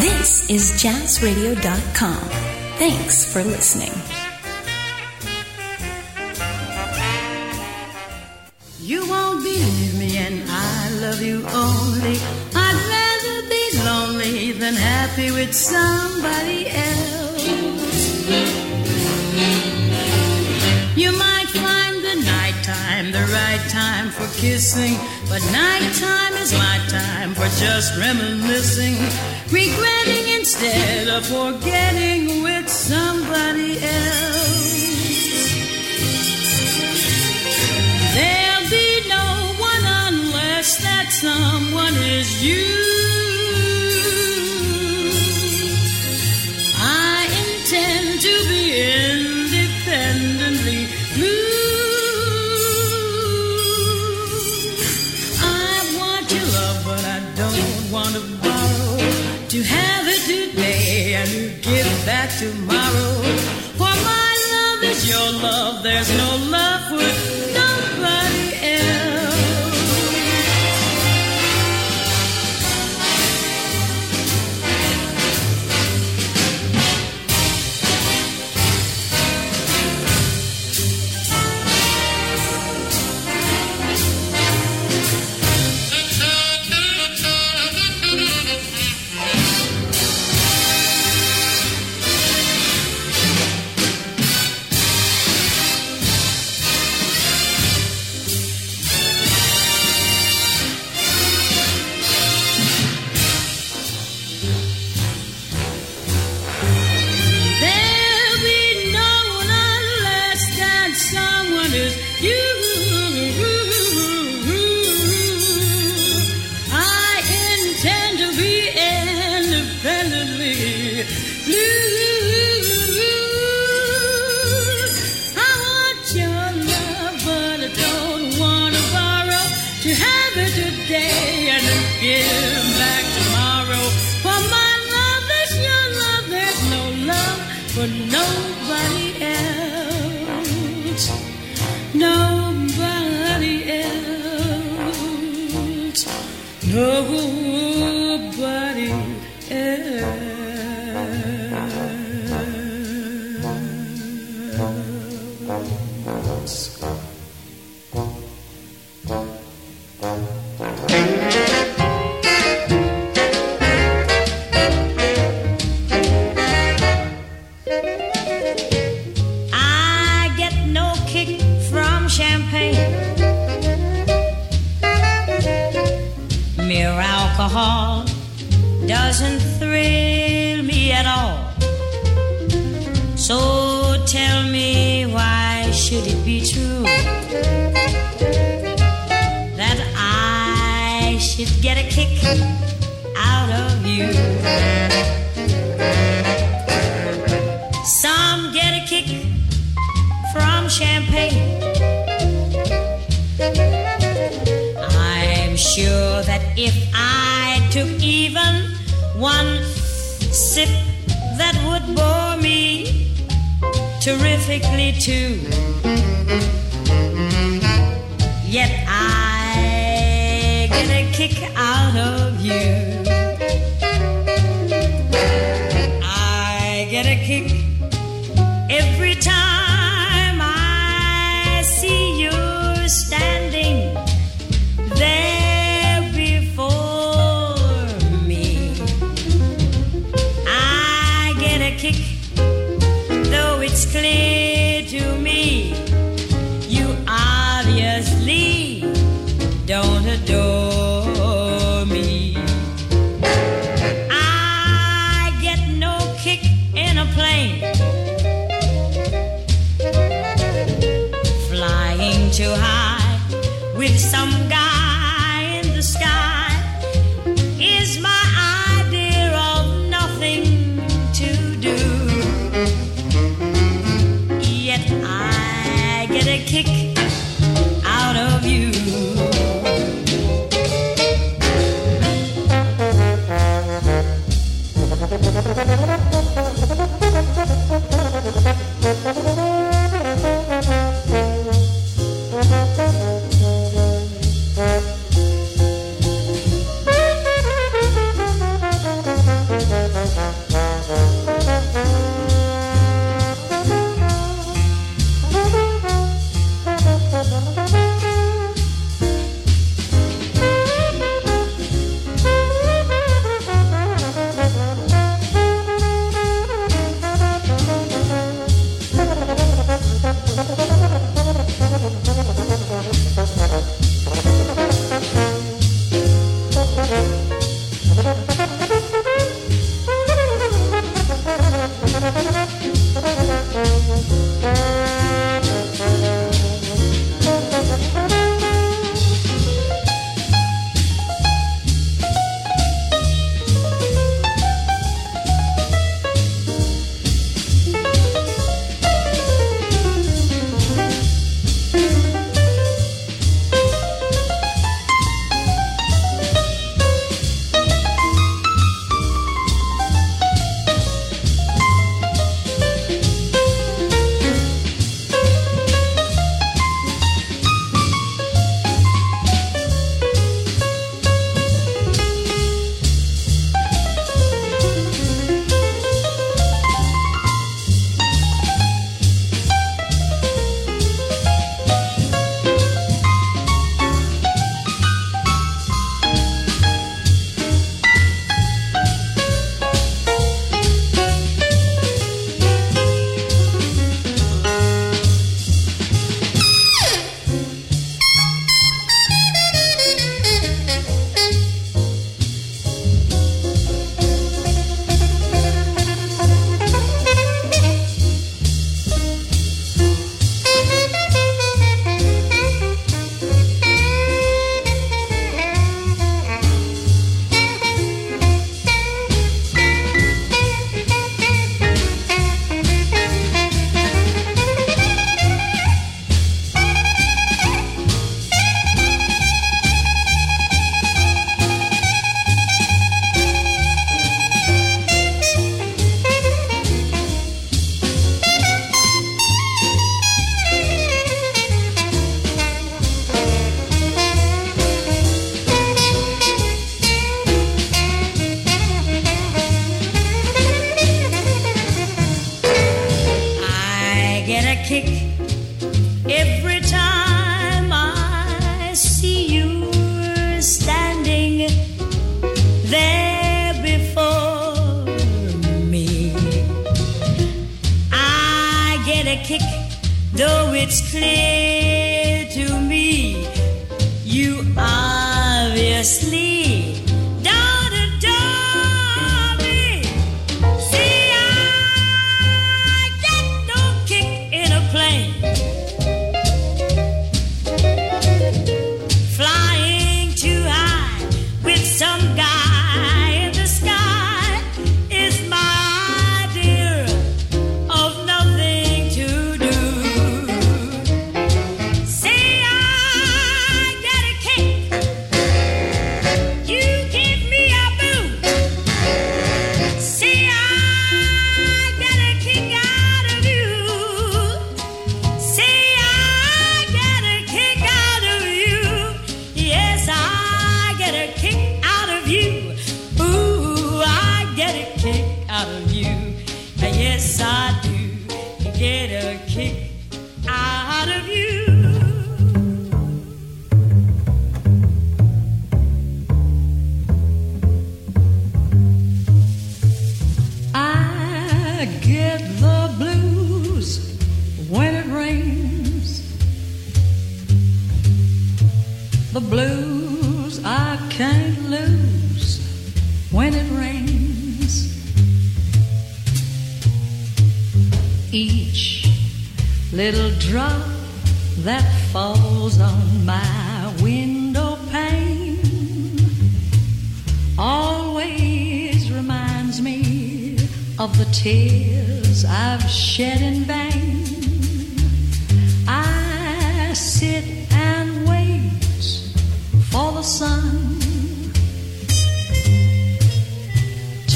This is jazzradio.com. Thanks for listening. You won't believe me, and I love you only. I'd rather be lonely than happy with somebody else. nighttime for kissing, but nighttime is my time for just reminiscing, regretting instead of forgetting with somebody else. There'll be no one unless that someone is you. No. terrifically too. It's clear to me you obviously don't adore me. I get no kick in a plane. Flying too high with some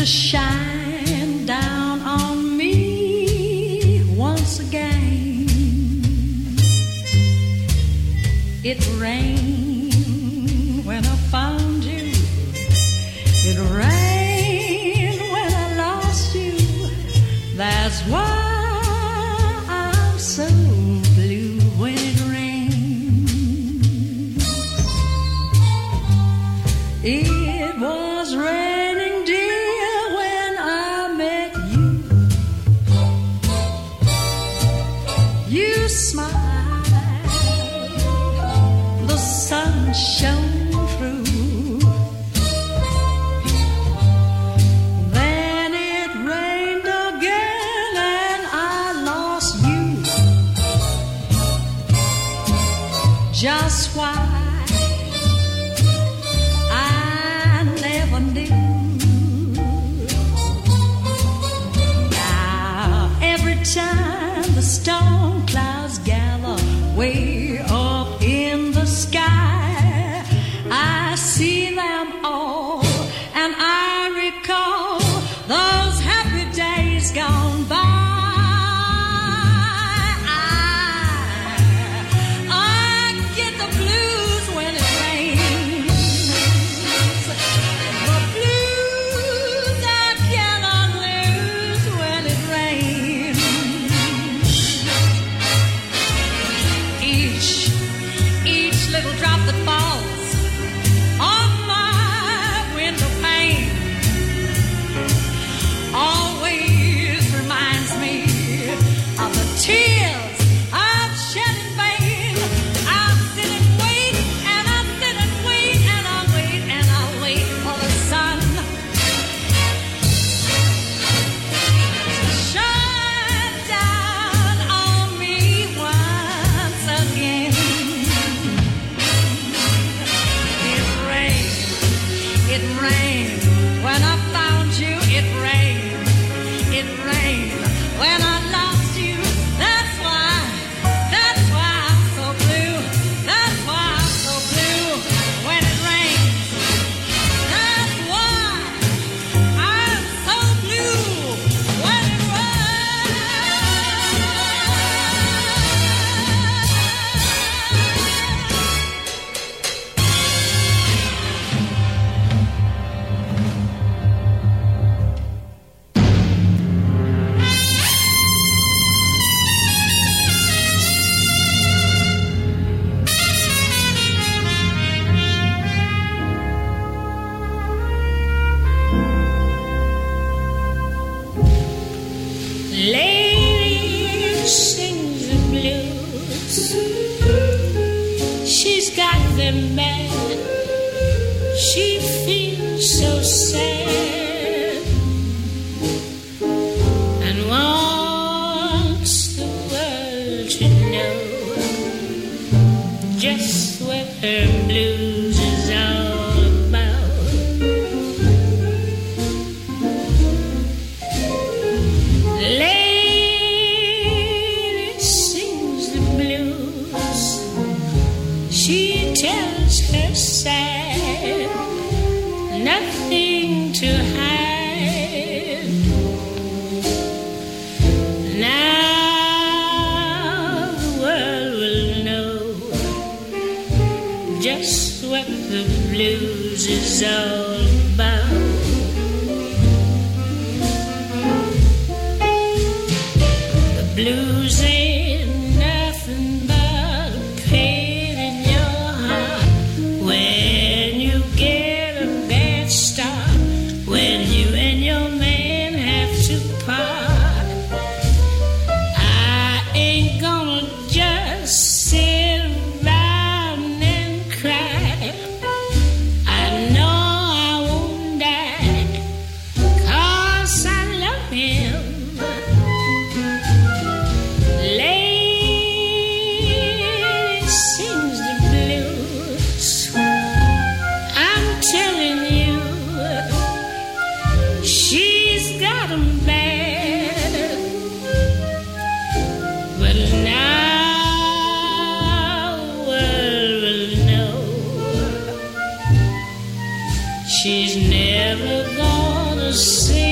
to shine down on me once again. It rains. just why wish blues ain't she's never gonna sing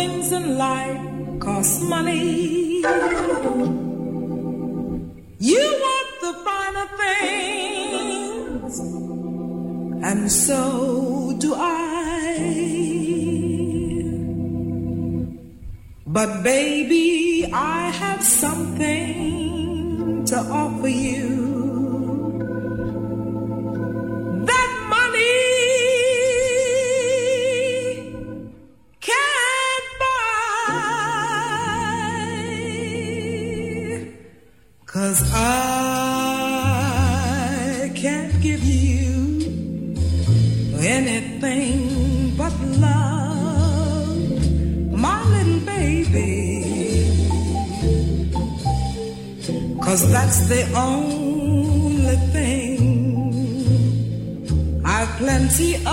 things in life cost money. You want the finer things, and so do I. But baby, I have something to offer Cause I can't give you anything but love, my little baby. Cause that's the only thing I've plenty of,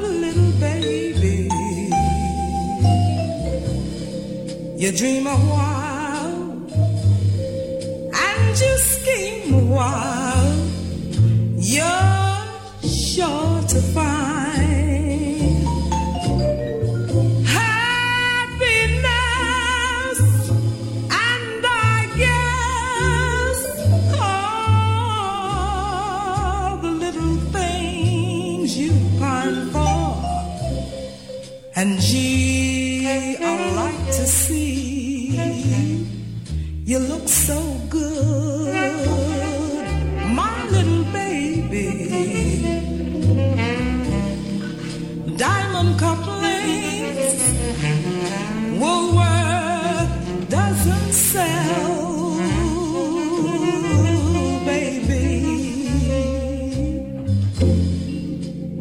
little baby. You dream a while while. You're sure to find happiness and I guess all the little things you pine for. And gee, I like to see you look so good,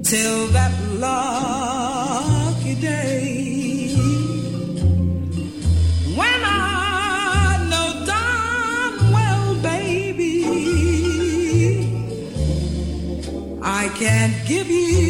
till that lucky day. When I know darn well, baby, I can't give you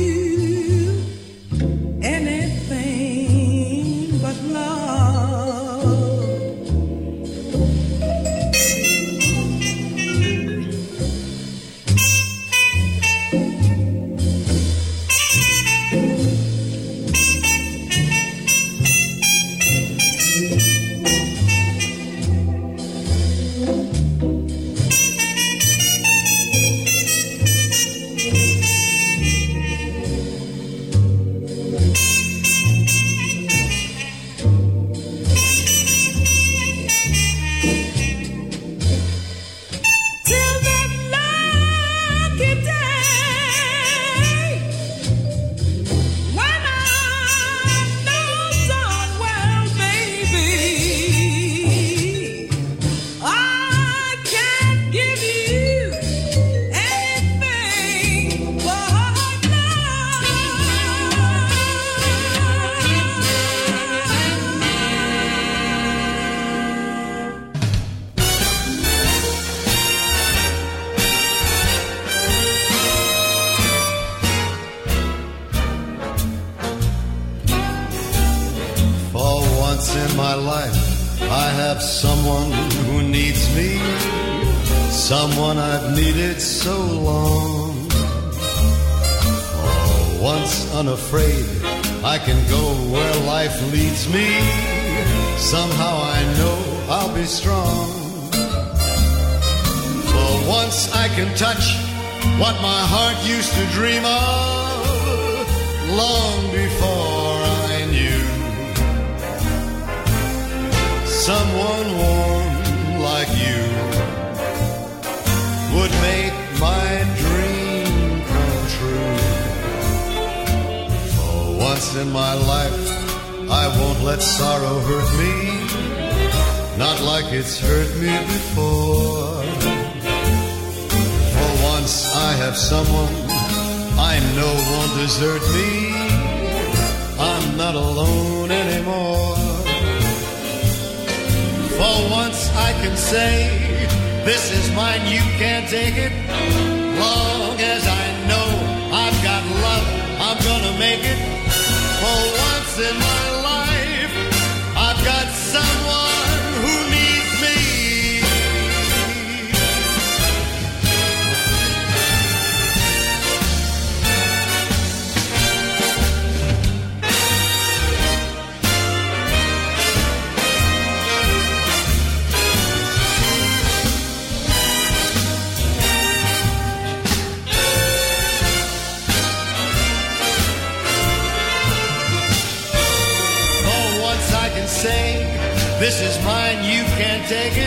can go where life leads me. Somehow I know I'll be strong. For once I can touch what my heart used to dream of long before I knew someone in my life, I won't let sorrow hurt me, not like it's hurt me before. For once I have someone I know won't desert me. I'm not alone anymore. For once I can say, this is mine, you can't take it. Long as I know I've got love, I'm gonna make it. In take it.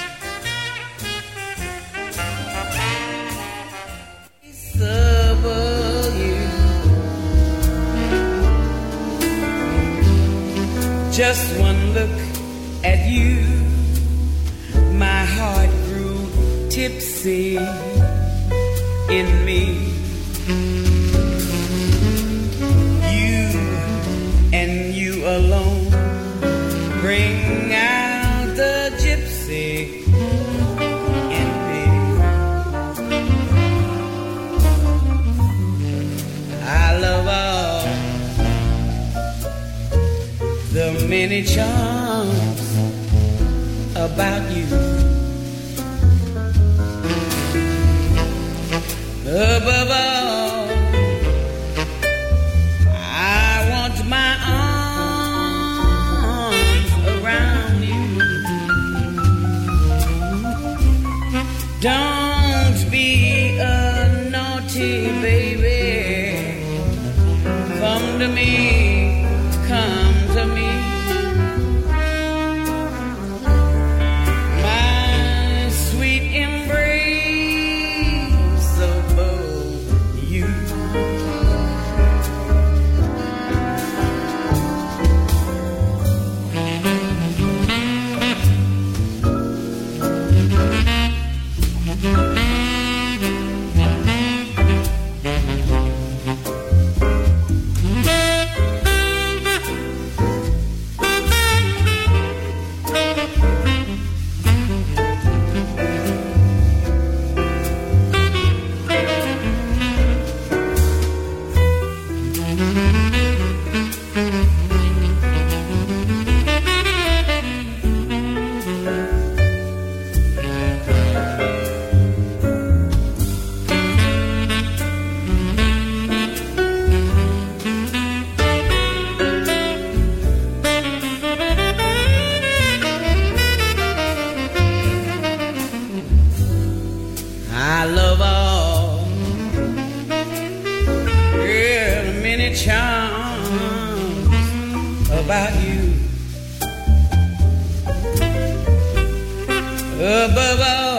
Just one look at you, my heart grew tipsy in me. Charms about you. Above all,